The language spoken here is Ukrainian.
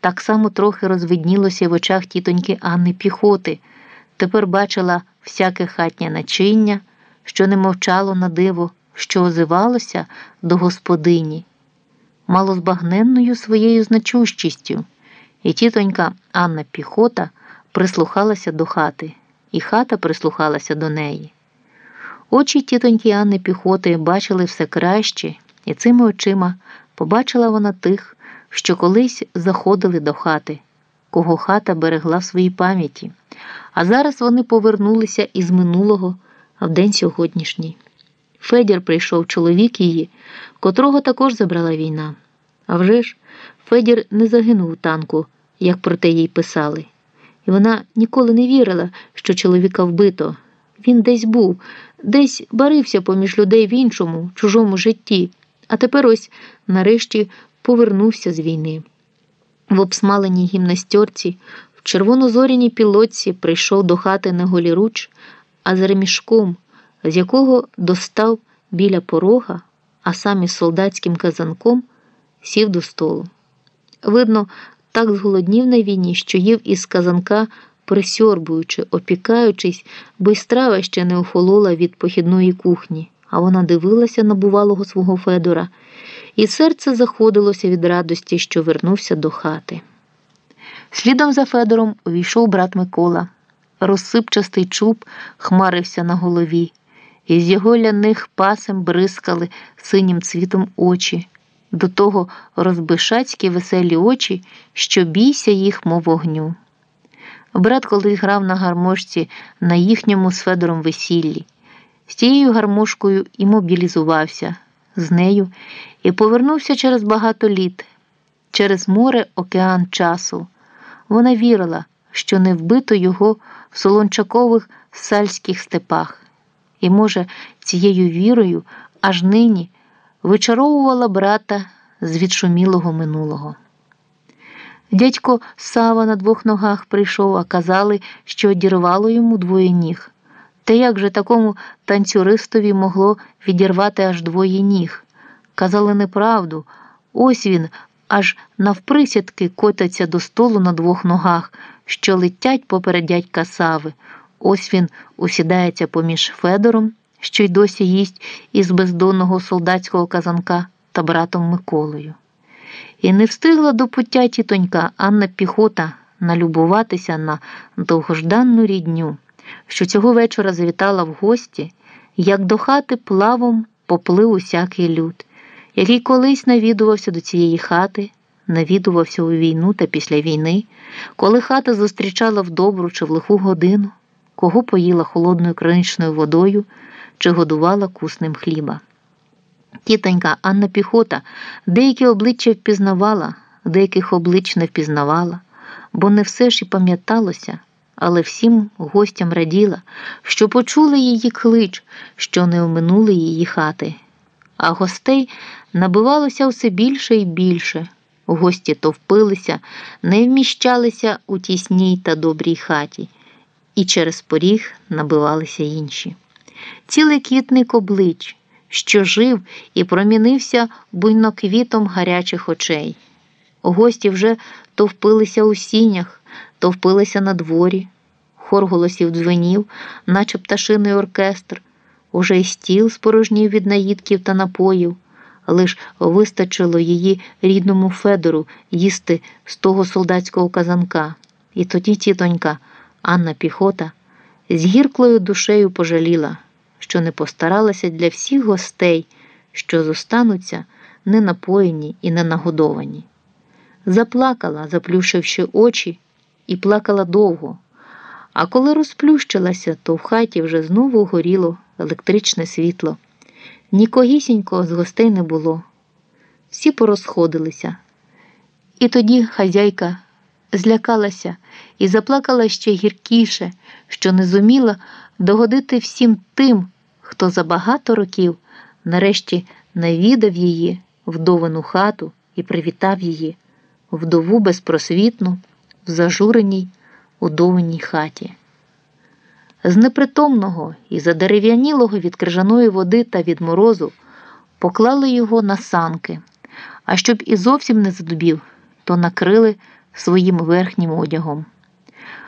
так само трохи розвиднілося в очах тітоньки Анни піхоти. Тепер бачила всяке хатнє начиння, що не мовчало на диво, що озивалося до господині, малозбагненною своєю значущістю. І тітонька Анна Піхота прислухалася до хати, і хата прислухалася до неї. Очі тітоньки Анни Піхоти бачили все краще, і цими очима побачила вона тих, що колись заходили до хати, кого хата берегла в своїй пам'яті, а зараз вони повернулися із минулого в день сьогоднішній. Федір прийшов чоловік її, котрого також забрала війна. А вже ж, Федір не загинув у танку, як про те їй писали. І вона ніколи не вірила, що чоловіка вбито. Він десь був, десь барився поміж людей в іншому, чужому житті, а тепер ось нарешті повернувся з війни. В обсмаленій гімнастерці, в червонозоряній пілотці прийшов до хати не голіруч, а з ремішком, з якого достав біля порога, а сам із солдатським казанком сів до столу. Видно, так зголоднів на війні, що їв із казанка, присьорбуючи, опікаючись, бо й страва ще не охолола від похідної кухні, а вона дивилася на бувалого свого Федора, і серце заходилося від радості, що вернувся до хати. Слідом за Федором увійшов брат Микола. Розсипчастий чуб хмарився на голові, і з його ляних пасем бризкали синім цвітом очі до того розбишацькі веселі очі, що бійся їх, мов вогню. Брат колись грав на гармошці на їхньому з Федором весіллі, з тією гармошкою і мобілізувався з нею і повернувся через багато літ, через море океан часу. Вона вірила, що не вбито його в солончакових сальських степах, і, може, цією вірою аж нині вичаровувала брата з відшумілого минулого. Дядько Сава на двох ногах прийшов, а казали, що одірвало йому двоє ніг. Та як же такому танцюристові могло відірвати аж двоє ніг? Казали неправду. Ось він аж навприсядки котиться до столу на двох ногах, що летять поперед дядька Сави. Ось він усідається поміж Федором що й досі їсть із бездонного солдатського казанка та братом Миколою. І не встигла до пуття тітонька Анна Піхота налюбуватися на довгожданну рідню, що цього вечора завітала в гості, як до хати плавом поплив усякий люд, який колись навідувався до цієї хати, навідувався у війну та після війни, коли хата зустрічала в добру чи в лиху годину, кого поїла холодною краничною водою чи годувала куснем хліба. Тітонька Анна Піхота деякі обличчя впізнавала, деяких облич не впізнавала, бо не все ж і пам'яталося, але всім гостям раділа, що почули її клич, що не оминули її хати. А гостей набивалося все більше і більше. Гості товпилися, не вміщалися у тісній та добрій хаті, і через поріг набивалися інші цілий квітник облич, що жив і промінився буйноквітом гарячих очей. Гості вже товпилися у сінях, товпилися на дворі, хор голосів дзвенів, наче пташиний оркестр, уже й стіл спорожнів від наїдків та напоїв, лиш вистачило її рідному Федору їсти з того солдатського казанка. І тоді тітонька Анна Піхота з гірклою душею пожаліла що не постаралася для всіх гостей, що зостануться не напоєні і не нагодовані. Заплакала, заплющивши очі, і плакала довго. А коли розплющилася, то в хаті вже знову горіло електричне світло. Нікогісінького з гостей не було. Всі порозходилися. І тоді хазяйка злякалася і заплакала ще гіркіше, що не зуміла догодити всім тим, хто за багато років нарешті навідав її вдовану хату і привітав її, вдову безпросвітну, зажуреній удованій хаті. З непритомного і задерев'янілого від крижаної води та від морозу поклали його на санки, а щоб і зовсім не задубів, то накрили своїм верхнім одягом.